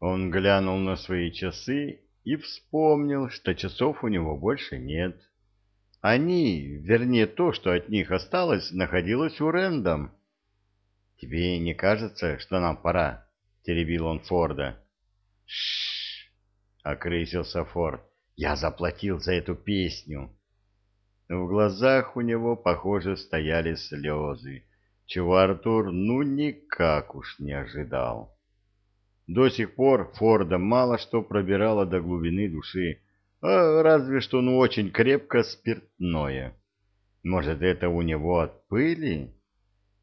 Он глянул на свои часы и вспомнил, что часов у него больше нет. Они, вернее то, что от них осталось, находилось у Рэндом. «Тебе не кажется, что нам пора?» — теребил он Форда. «Ш-ш-ш!» — окрысился Форд. «Я заплатил за эту песню!» В глазах у него, похоже, стояли слезы, чего Артур ну никак уж не ожидал. До сих пор Форда мало что пробирало до глубины души, а разве что ну очень крепко спиртное. Может, это у него от пыли?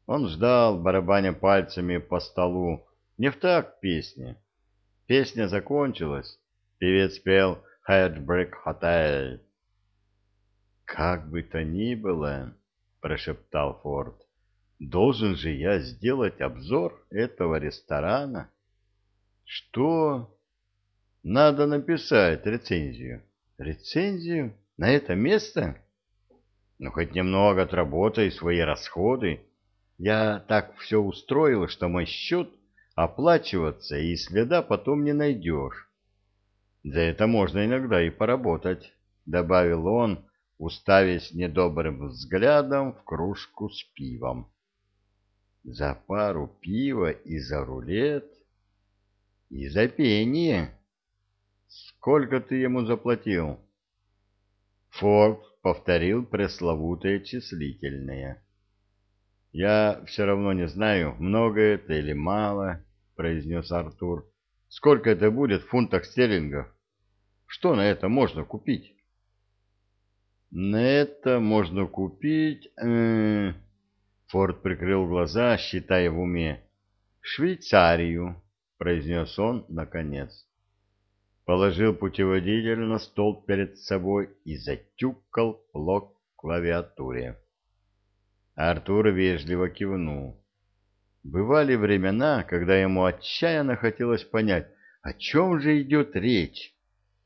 Он ждал, барабаня пальцами по столу, не в так песне. Песня закончилась. Певец пел «Heartbreak Hotel». «Как бы то ни было», — прошептал Форд, — «должен же я сделать обзор этого ресторана». «Что?» «Надо написать рецензию». «Рецензию? На это место?» «Ну, хоть немного отработай свои расходы. Я так все устроил, что мой счет оплачиваться и следа потом не найдешь». «За это можно иногда и поработать», — добавил он, — уставясь недобрым взглядом в кружку с пивом. За пару пива и за рулет, и за пение. Сколько ты ему заплатил? Форд повторил пресловутое числительное. Я все равно не знаю, много это или мало, произнес Артур. Сколько это будет в фунтах стерлингов? Что на это можно купить? На это можно купить... Э, Форд прикрыл глаза, считая в уме. «Швейцарию», — произнес он наконец. Положил путеводитель на стол перед собой и затюкал блок клавиатуре. Артур вежливо кивнул. Бывали времена, когда ему отчаянно хотелось понять, о чем же идет речь.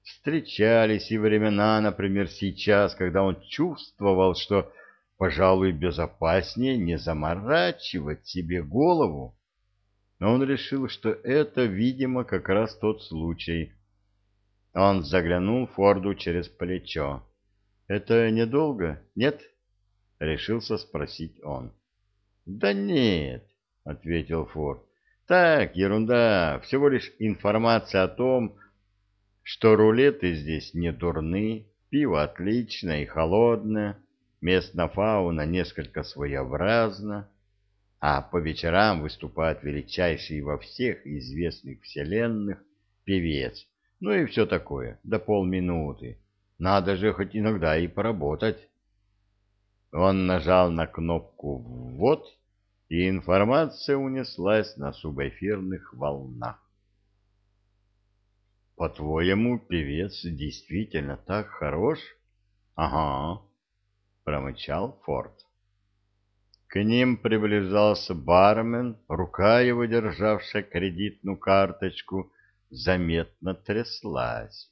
Встречались и времена, например, сейчас, когда он чувствовал, что, пожалуй, безопаснее не заморачивать себе голову. Но он решил, что это, видимо, как раз тот случай. Он заглянул Форду через плечо. «Это недолго, нет?» — решился спросить он. «Да нет», — ответил Форд. «Так, ерунда, всего лишь информация о том, что рулеты здесь не дурны, пиво отличное и холодное, местная фауна несколько своеобразна, а по вечерам выступает величайший во всех известных вселенных певец, ну и все такое, до полминуты. Надо же хоть иногда и поработать. Он нажал на кнопку «Ввод», и информация унеслась на субэфирных волнах. По-твоему, певец действительно так хорош? Ага, промычал Форд. К ним приближался бармен, рука его, державшая кредитную карточку, заметно тряслась.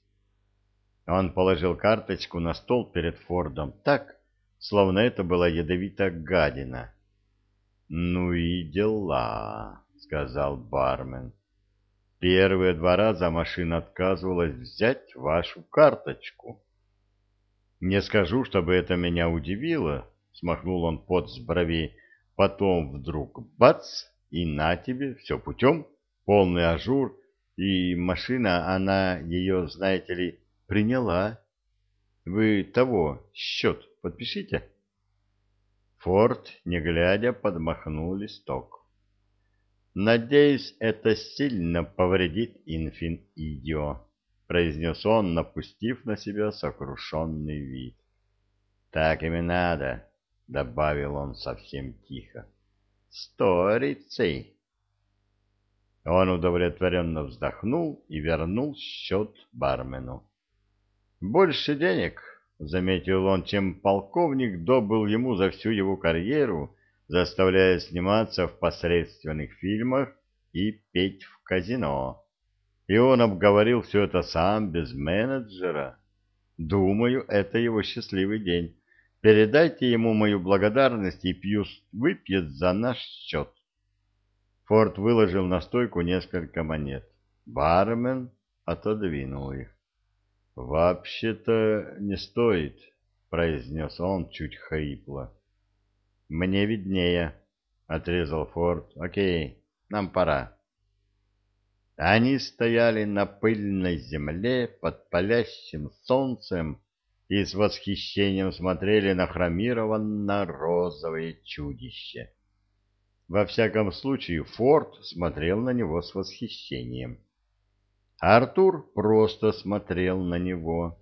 Он положил карточку на стол перед Фордом так, словно это была ядовитая гадина. «Ну и дела», — сказал бармен. Первые два раза машина отказывалась взять вашу карточку. Не скажу, чтобы это меня удивило, смахнул он пот с бровей, потом вдруг бац, и на тебе, все путем, полный ажур, и машина, она ее, знаете ли, приняла. Вы того, счет подпишите. Форд, не глядя, подмахнул листок. «Надеюсь, это сильно повредит Инфини-Идио», — произнес он, напустив на себя сокрушенный вид. «Так им и надо», — добавил он совсем тихо. «Сторицей». Он удовлетворенно вздохнул и вернул счет бармену. «Больше денег», — заметил он, чем полковник добыл ему за всю его карьеру заставляя сниматься в посредственных фильмах и петь в казино. И он обговорил все это сам, без менеджера. Думаю, это его счастливый день. Передайте ему мою благодарность, и Пьюс выпьет за наш счет. Форд выложил на стойку несколько монет. Бармен отодвинул их. «Вообще-то не стоит», — произнес он чуть хрипло. «Мне виднее», — отрезал Форд. «Окей, нам пора». Они стояли на пыльной земле под палящим солнцем и с восхищением смотрели на хромированно-розовое чудище. Во всяком случае, Форд смотрел на него с восхищением. Артур просто смотрел на него.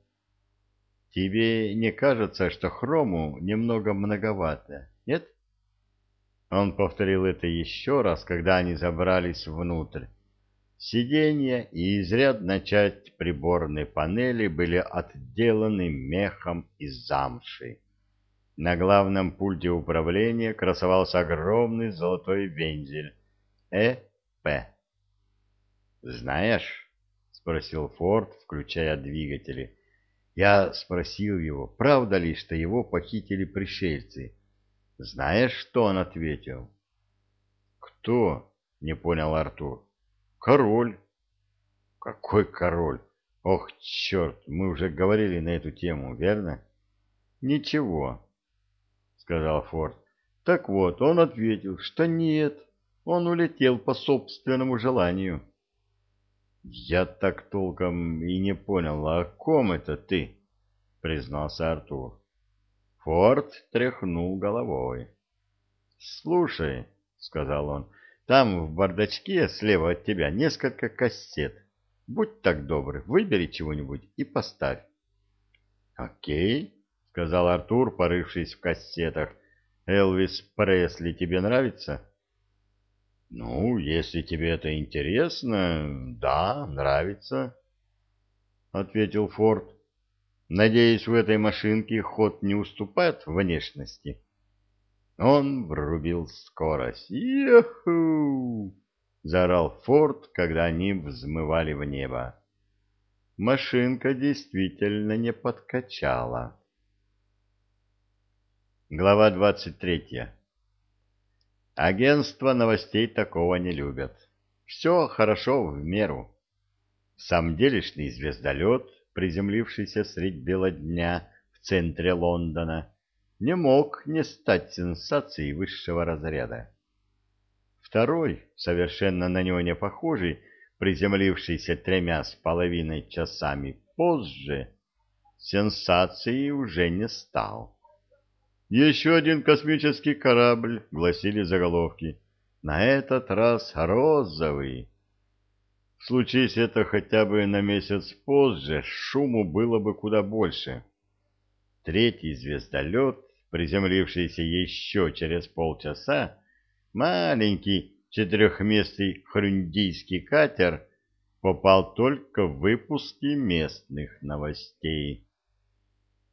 «Тебе не кажется, что хрому немного многовато, нет?» Он повторил это еще раз, когда они забрались внутрь. Сиденья и изрядная часть приборной панели были отделаны мехом из замши. На главном пульте управления красовался огромный золотой вензель «Э-П». «Знаешь...» спросил Форд, включая двигатели. Я спросил его, правда ли, что его похитили пришельцы. Знаешь, что он ответил? Кто? Не понял Артур. Король. Какой король? Ох, черт, мы уже говорили на эту тему, верно? Ничего, сказал Форд. Так вот, он ответил, что нет, он улетел по собственному желанию. «Я так толком и не понял, о ком это ты?» — признался Артур. Форд тряхнул головой. «Слушай», — сказал он, — «там в бардачке слева от тебя несколько кассет. Будь так добр, выбери чего-нибудь и поставь». «Окей», — сказал Артур, порывшись в кассетах. «Элвис Пресли тебе нравится?» — Ну, если тебе это интересно, да, нравится, — ответил Форд. — Надеюсь, в этой машинке ход не уступает внешности. Он врубил скорость. «Юху!» — заорал Форд, когда они взмывали в небо. Машинка действительно не подкачала. Глава двадцать третья Агентства новостей такого не любят. Все хорошо в меру. Сам делишный звездолет, приземлившийся средь бела дня в центре Лондона, не мог не стать сенсацией высшего разряда. Второй, совершенно на него не похожий, приземлившийся тремя с половиной часами позже, сенсацией уже не стал. «Еще один космический корабль», — гласили заголовки. «На этот раз розовый». Случись это хотя бы на месяц позже, шуму было бы куда больше. Третий звездолет, приземлившийся еще через полчаса, маленький четырехместный хрундийский катер, попал только в выпуски местных новостей.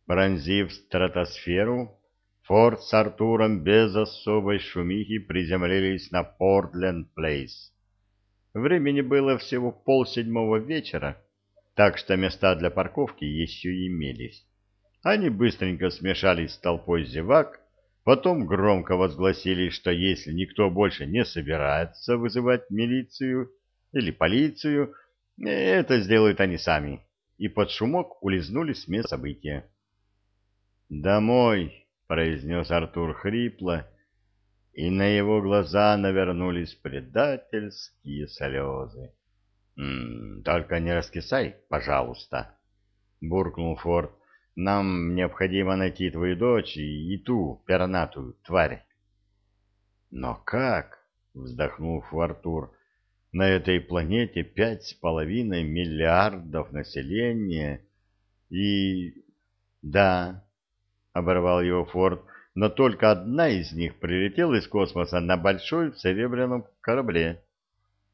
Пронзив стратосферу, Форд с Артуром без особой шумихи приземлились на Портленд-Плейс. Времени было всего полседьмого вечера, так что места для парковки еще имелись. Они быстренько смешались с толпой зевак, потом громко возгласили, что если никто больше не собирается вызывать милицию или полицию, это сделают они сами, и под шумок улизнули с места события. «Домой!» — произнес Артур хрипло, и на его глаза навернулись предательские слезы. — Только не раскисай, пожалуйста, — буркнул Форд. — Нам необходимо найти твою дочь и, и ту пернатую тварь. — Но как? — вздохнул Артур. — На этой планете пять с половиной миллиардов населения и... Да, — оборвал его Форд, но только одна из них прилетела из космоса на большой серебряном корабле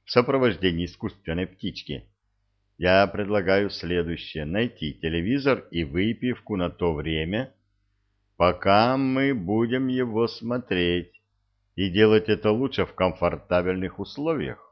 в сопровождении искусственной птички. Я предлагаю следующее — найти телевизор и выпивку на то время, пока мы будем его смотреть, и делать это лучше в комфортабельных условиях.